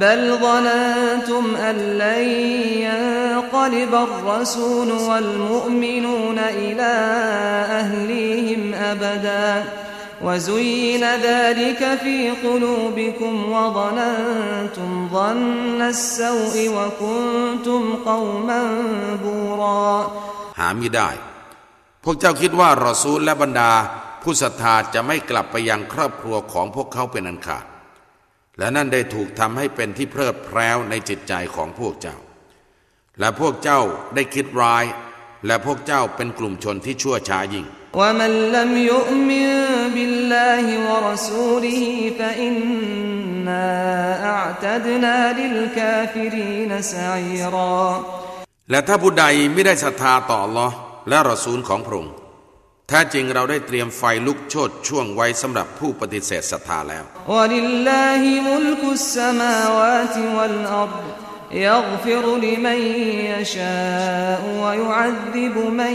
بل ظننتم أن لن ينقلب الرسول والمؤمنون إلى أهليهم أبدا وزين ذلك في قلوبكم وظننتم ظن السوء وكنتم قوما بورا หาไม่ได้ พวกเจ้าคิดว่ารอซูลและบรรดา ผู้ศรัทธาจะไม่กลับไปยังครอบครัวของพวกเขาเป็นอันขาด และนั่นได้ถูกทำให้เป็นที่เพลิดเพล้วในจิตใจของพวกเจ้า และพวกเจ้าได้คิดร้าย และพวกเจ้าเป็นกลุ่มชนที่ชั่วช้ายิ่ง ومن لم يؤمن بالله ورسوله فإنا أعتدنا للكافرين سعيرا และถ้าผู้ใดไม่ได้ศรัทธาต่อลอและรอซูลของพระองค์ แท้จริงเราได้เตรียมไฟลุกโชนช่วงไว้สำหรับผู้ปฏิเสธศรัทธาแล้ว ولله ملك السماوات والأرض يغفر لمن يشاء ويعذب من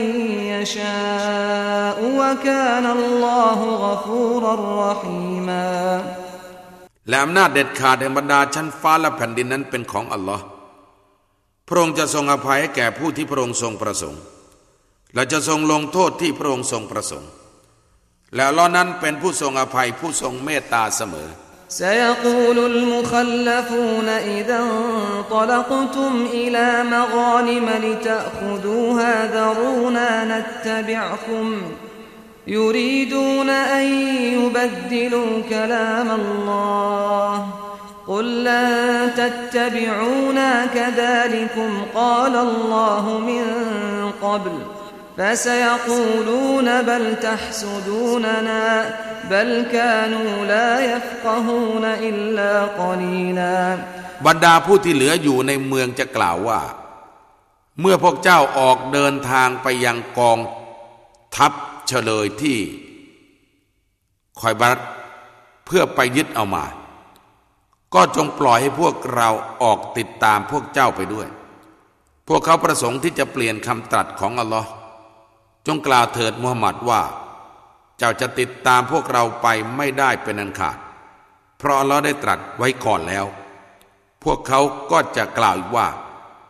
يشاء وكان الله غفورا رحيما และอำนาจเด็ดขาดแห่งบรรดาชั้นฟ้าและแผ่นดินนั้นเป็นของอัลลอฮ์พระองค์จะทรงอภัยให้แก่ผู้ที่พระองค์ทรงประสงค์ และจะทรงลงโทษที่พระองค์ทรงประสงค์ แล้วอัลลอฮ์นั้นเป็นผู้ทรงอภัยผู้ทรงเมตตาเสมอ سيقول المخلفون إذا انطلقتم إلى مغانم لتأخذوها ذرونا نتبعكم يريدون أن يبدلوا كلام الله قل لن تتبعونا كذلكم قال الله من قبل فسيقولون بل تحسدوننا بل كانوا لا يفقهون إلا قليلا บรรดาผู้ที่เหลืออยู่ในเมืองจะกล่าวว่า เมื่อพวกเจ้าออกเดินทางไปยังกองทัพเฉลยที่คอยบัตเพื่อไปยึดเอามา ก็จงปล่อยให้พวกเราออกติดตามพวกเจ้าไปด้วย พวกเขาประสงค์ที่จะเปลี่ยนคำตรัสของอัลลอฮ์จ งกล่าวเถิดมูฮัมหมัดว่า เจ้าจะติดตามพวกเราไปไม่ได้เป็นอันขาด เพราะเราได้ตรัสไว้ก่อนแล้ว พวกเขาก็จะกล่าวอีกว่า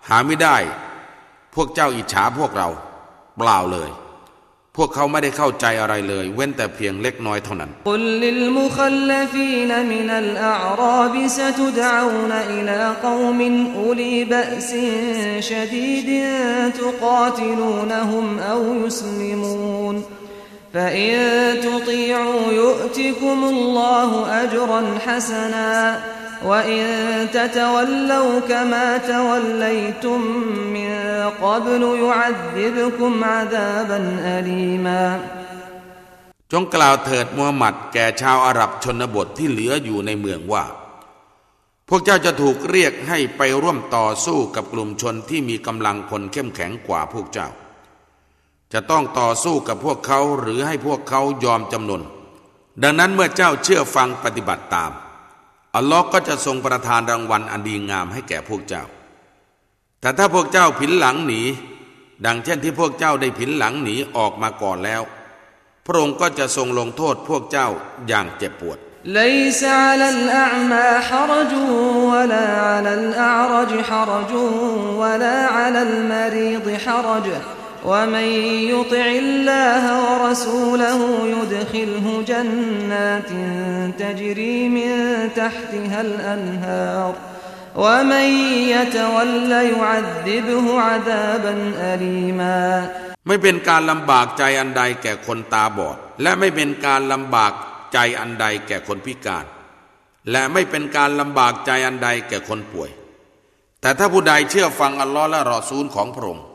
หาไม่ได้ พวกเจ้าอิจฉาพวกเรา เปล่าเลย พวกเขาไม่ได้เข้าใจอะไรเลย เว้นแต่เพียงเล็กน้อยเท่านั้น قل للمخلفين من الأعراب ستدعون إلى قوم أولي بأس شديد تقاتلونهم أو يسلمون فإن تطيعوا يؤتكم الله أجرا حسنا وإن تتولوا كما توليتم من قبل يعذبكم عذابا أليما จงกล่าวเถิดมูฮัมหมัดแก่ชาวอาหรับชนบทที่เหลืออยู่ในเมืองว่า พวกเจ้าจะถูกเรียกให้ไปร่วมต่อสู้กับกลุ่มชนที่มีกำลังคนเข้มแข็งกว่าพวกเจ้า จะต้องต่อสู้กับพวกเขาหรือให้พวกเขายอมจำนน ดังนั้นเมื่อเจ้าเชื่อฟังปฏิบัติตาม อัลลอฮ์ก็จะทรงประทานรางวัลอันดีงามให้แก่พวกเจ้า แต่ถ้าพวกเจ้าผินหลังหนี ดังเช่นที่พวกเจ้าได้ผินหลังหนีออกมาก่อนแล้ว พระองค์ก็จะทรงลงโทษพวกเจ้าอย่างเจ็บปวด ليس على الأعمى حرج ولا على الأعرج حرج ولا على المريض حرج ومن يطع الله ورسوله يدخله جنات تجري من تحتها الأنهار ومن يتول يعذبه عذابا أليما ไม่เป็นการลำบากใจอันใดแก่คนตาบอด และไม่เป็นการลำบากใจอันใดแก่คนพิการ และไม่เป็นการลำบากใจอันใดแก่คนป่วย แต่ถ้าผู้ใดเชื่อฟังอัลลอฮ์และรอซูลของพระองค์พ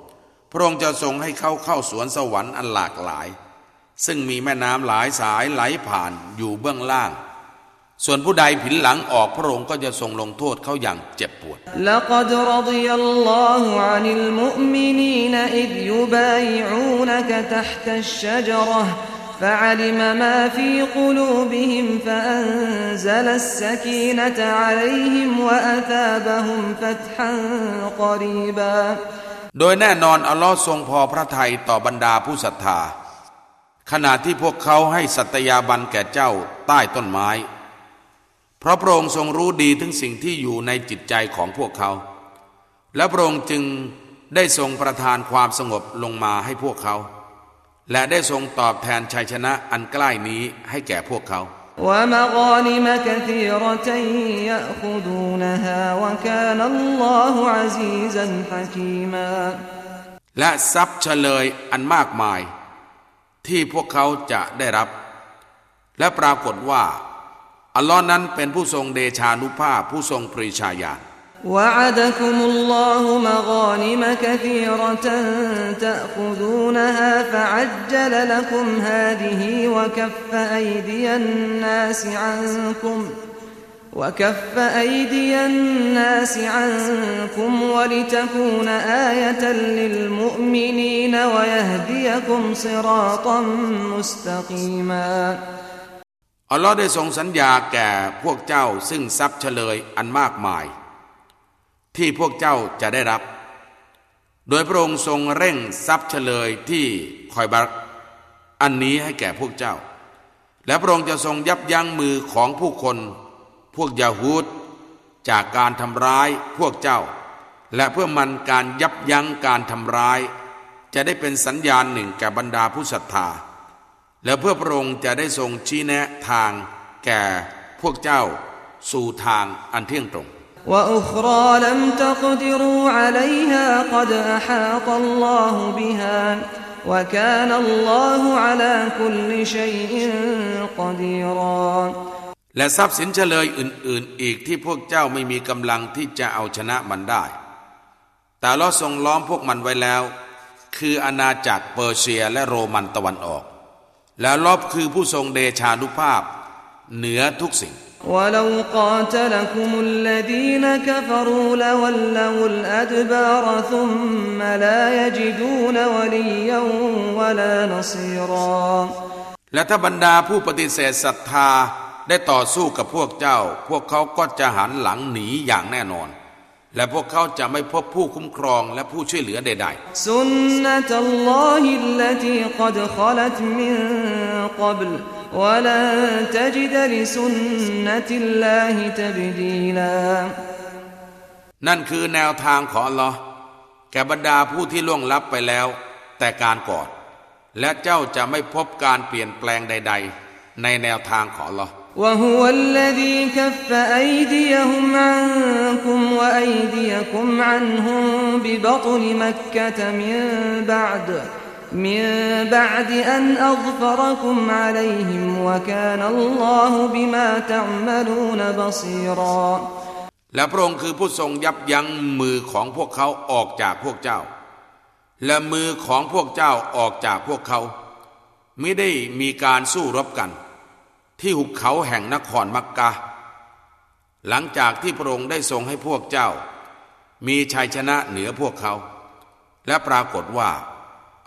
ระองค์จะทรงให้เขาเข้าสวนสวรรค์อันหลากหลาย ซึ่งมีแม่น้ำหลายสายไหลผ่านอยู่เบื้องล่าง ส่วนผู้ใดผินหลังออกพระองค์ก็จะทรงลงโทษเขาอย่างเจ็บปวด لقد رضي الله عن المؤمنين إذ يبايعونك تحت الشجرة فعلم ما في قلوبهم فأنزل السكينة عليهم وأثابهم فتحا قريبا โดยแน่นอนอัลลอฮ์ทรงพอพระทัยต่อบรรดาผู้ศรัทธา ขณะที่พวกเขาให้สัตยาบันแก่เจ้าใต้ต้นไม้ เพราะพระองค์ทรงรู้ดีถึงสิ่งที่อยู่ในจิตใจของพวกเขา และพระองค์จึงได้ทรงประทานความสงบลงมาให้พวกเขา และได้ทรงตอบแทนชัยชนะอันใกล้นี้ให้แก่พวกเขา ومغانم كثيرة يأخذونها وكان الله عزيزا حكيما และทรัพย์เฉลยอันมากมาย ที่พวกเขาจะได้รับ และปรากฏว่า อัลลอฮ์นั้นเป็นผู้ทรงเดชานุภาพผู้ทรงปริชาญาณ وعدكم الله مغانم كثيرة تأخذونها فعجل لكم هذه وكف أيدي الناس عنكم وكف أيدي الناس عنكم ولتكون آية للمؤمنين ويهديكم صراطا مستقيما อัลลอฮ์ได้ทรงสัญญาแก่พวกเจ้าซึ่งทรัพย์เฉลยอันมากมาย ที่พวกเจ้าจะได้รับ โดยพระองค์ทรงเร่งทรัพย์เฉลยที่คอยบักอันนี้ให้แก่พวกเจ้า และพระองค์จะทรงยับยั้งมือของผู้คน พวกยาฮูดจากการทำร้ายพวกเจ้า และเพื่อมันการยับยั้งการทำร้าย จะได้เป็นสัญญาณหนึ่งแก่บรรดาผู้ศรัทธา และเพื่อพระองค์จะได้ทรงชี้แนะทางแก่พวกเจ้าสู่ทางอันเที่ยงตรง وأخرى لم تقدروا عليها قد أحاط الله بها وكان الله على كل شيء قديرا และทรัพย์สินเฉลยอื่น ๆ อีกที่พวกเจ้าไม่มีกำลังที่จะเอาชนะมันได้ แต่เราทรงล้อมพวกมันไว้แล้ว คืออาณาจักรเปอร์เซียและโรมันตะวันออก แล้วลอบคือผู้ทรงเดชานุภาพ เหนือทุกสิ่ง ولو قاتلكم الذين كفروا لولوا الأدبار ثم لا يجدون وليا ولا نصيرا และถ้าบรรดาผู้ปฏิเสธศรัทธาได้ต่อสู้กับพวกเจ้า พวกเขาก็จะหันหลังหนีอย่างแน่นอน และพวกเขาจะไม่พบผู้คุ้มครองและผู้ช่วยเหลือใดๆสุนนะตัลลอฮิลลตีกดขลัตมินกับล ولن تجد لسنة الله تبديلا นั่นคือแนวทางของอัลลอฮ์แก่บรรดาผู้ที่ล่วงลับไปแล้ว แต่การก่อนและเจ้าจะไม่พบการเปลี่ยนแปลงใด ๆ ในแนวทางของอัลลอฮ์ وهو الذي كف أيديهم عنكم وأيديكم عنهم ببطن مكة من بعد من بعد أن أظفركم عليهم وكان الله بما تعملون بصيرا และพระองค์คือผู้ทรงยับยั้งมือของพวกเขาออกจากพวกเจ้า และมือของพวกเจ้าออกจากพวกเขา ไม่ได้มีการสู้รบกัน ที่หุบเขาแห่งนครมักกะ หลังจากที่พระองค์ได้ทรงให้พวกเจ้า มีชัยชนะเหนือพวกเขา และปรากฏว่า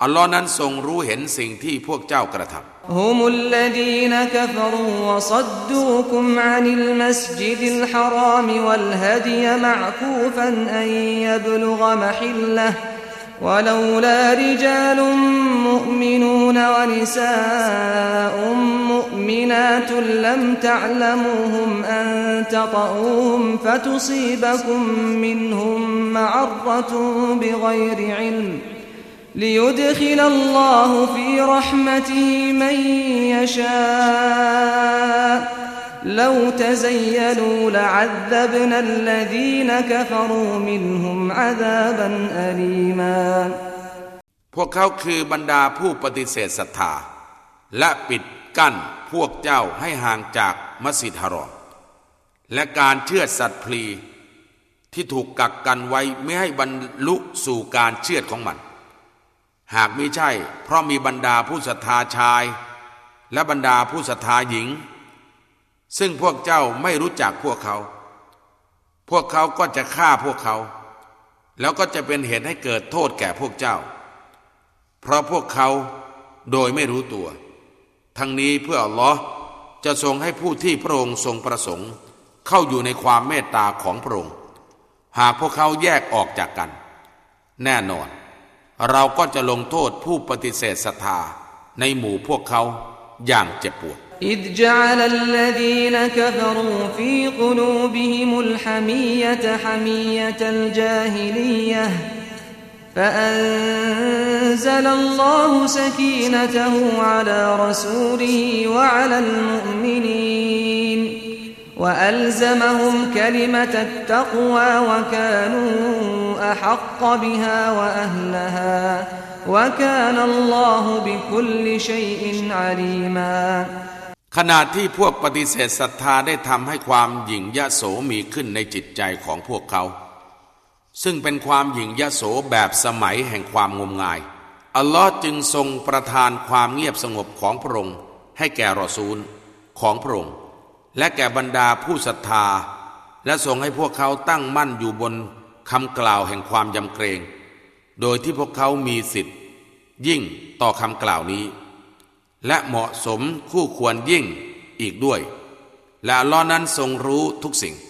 อัลลอฮ์นั้นทรงรู้เห็นสิ่งที่พวกเจ้ากระทำ هم الذين كفروا وصدوكم عن المسجد الحرام والهدي معكوفا أن يبلغ محله ولولا رجال مؤمنون ونساء مؤمنات لم تعلموهم أن تطؤوهم فتصيبكم منهم معرة بغير علم ۖ ليدخل الله في رحمته من يشاء لو تزيلوا لعذبنا الذين كفروا منهم عذابا أليما พวกเขาคือบรรดาผู้ปฏิเสธศรัทธา และปิดกั้น พวกเจ้าให้ห่างจากมัสยิดฮารอม และการเชื่อสัตว์พลีที่ถูกกักกันไว้ไม่ให้บรรลุสู่การเชื่อของมัน หากมิใช่ เพราะมีบรรดาผู้ศรัทธาชาย และบรรดาผู้ศรัทธาหญิง ซึ่งพวกเจ้าไม่รู้จักพวกเขา พวกเขาก็จะฆ่าพวกเขา แล้วก็จะเป็นเหตุให้เกิดโทษแก่พวกเจ้า เพราะพวกเขาโดยไม่รู้ตัว ทั้งนี้เพื่ออัลลอฮ์จะทรงให้ผู้ที่พระองค์ทรงประสงค์ เข้าอยู่ในความเมตตาของพระองค์หากพวกเขาแยกออกจากกัน แน่นอนเราก็จะลงโทษผู้ปฏิเสธศรัทธาในหมู่พวกเขาอย่างเจ็บปวด إذ جعل الذين كفروا في قلوبهم الحمية حمية الجاهلية فأنزل الله سكينته على رسوله وعلى المؤمنين وألزمهم كلمة التقوى وكانوا أحق بها وأهلها وكان الله بكل شيء عليما ขณะที่พวกปฏิเสธศรัทธาได้ทำให้ความหยิ่งยโสมีขึ้นในจิตใจของพวกเขา ซึ่งเป็นความหยิ่งยโสแบบสมัยแห่งความงมงาย อัลลอฮ์จึงทรงประทานความเงียบสงบของพระองค์ให้แก่รอซูลของพระองค์และแก่บรรดาผู้ศรัทธา และทรงให้พวกเขาตั้งมั่นอยู่บนคำกล่าวแห่งความยำเกรง โดยที่พวกเขามีสิทธิ์ ยิ่งต่อคำกล่าวนี้ และเหมาะสมคู่ควรยิ่งอีกด้วย และลอนั้นทรงรู้ทุกสิ่ง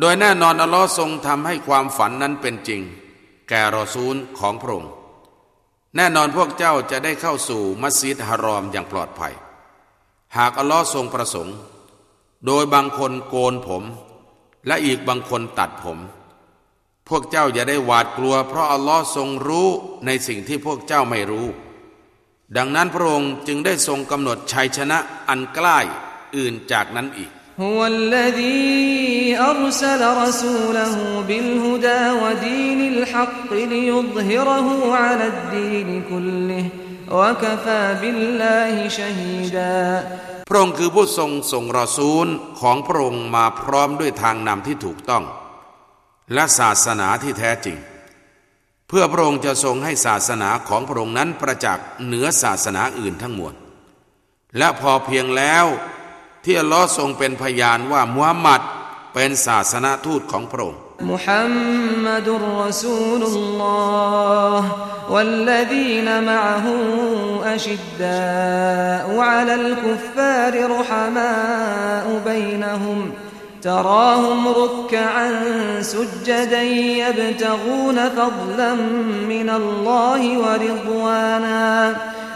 โดยแน่นอนอัลลอฮ์ทรงทำให้ความฝันนั้นเป็นจริง แก่รอซูลของพระองค์แน่นอนพวกเจ้าจะได้เข้าสู่มัสยิดฮารอมอย่างปลอดภัย หากอัลลอฮ์ทรงประสงค์ โดยบางคนโกนผม และอีกบางคนตัดผม พวกเจ้าอย่าได้หวาดกลัว เพราะอัลลอฮ์ทรงรู้ในสิ่งที่พวกเจ้าไม่รู้ ดังนั้นพระองค์จึงได้ทรงกำหนดชัยชนะอันใกล้อื่นจากนั้นอีก هو الذي أرسل رسوله بالهدى ودين الحق ليظهره على الدين كله وكفى بالله شهيدا พระองค์คือผู้ทรงส่งรอซูลของพระองค์มาพร้อมด้วยทางนำที่ถูกต้องและศาสนาที่แท้จริง เพื่อพระองค์จะทรงให้ศาสนาของพระองค์นั้นประจักษ์เหนือศาสนาอื่นทั้งมวลและพอเพียงแล้ว ที่อัลลอฮ์ทรงเป็นพยานว่ามุฮัมมัดเป็นศาสนาทูตของพระองค์มุฮัมมัดุรรสูลุลลอฮ์ والذين معه أشداء على الكفار رحماء بينهم تراهم ركعا سجدا يبتغون فضلا من الله ورضوانا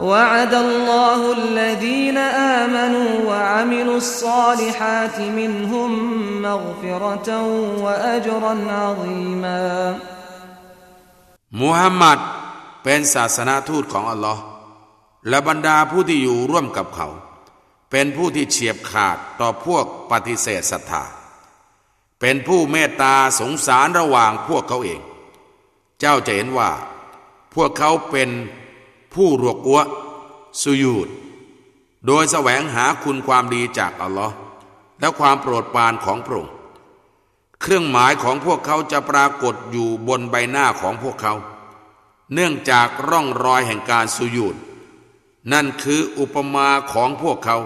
وعد الله الذين آمنوا وعملوا الصالحات منهم مغفرة وأجرا عظيما มุฮัมมัดเป็นศาสนาทูตของอัลลอฮ์และบรรดาผู้ที่อยู่ร่วมกับเขาเป็นผู้ที่เฉียบขาดต่อพวกปฏิเสธศรัทธา เป็นผู้เมตตาสงสารระหว่างพวกเขาเอง เจ้าจะเห็นว่า พวกเขาเป็น ผู้รวกัวสุยูดโดยแสวงหาคุณความดีจากอัลลอฮ์และความโปรดปรานของพระองค์เครื่องหมายของพวกเขาจะปรากฏอยู่บนใบหน้าของพวกเขา เนื่องจากร่องรอยแห่งการสุยูดนั่นคืออุปมาของพวกเขา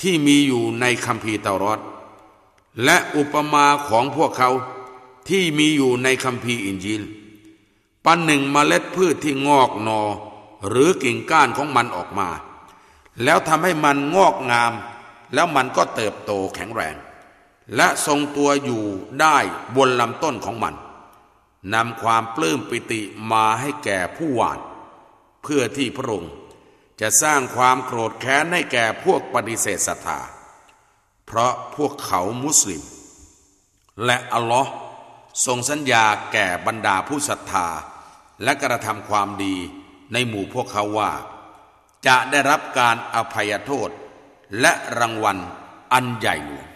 ที่มีอยู่ในคัมภีร์เตารอดและอุปมาของพวกเขาที่มีอยู่ในคัมภีร์อินจีลปันหนึ่งมเมล็ดพืชที่งอกนอ หรือกิ่งก้านของมันออกมา แล้วทำให้มันงอกงาม แล้วมันก็เติบโตแข็งแรง และทรงตัวอยู่ได้บนลำต้นของมันนำความปลื้มปิติมาให้แก่ผู้หวาน เพื่อที่พระองค์จะสร้างความโกรธแค้นให้แก่พวกปฏิเสธศรัทธา เพราะพวกเขามุสลิม และอัลลอฮ์ทรงสัญญาแก่บรรดาผู้ศรัทธา และกระทำความดี ในหมู่พวกเขาว่า จะได้รับการอภัยโทษ และรางวัลอันใหญ่หลวง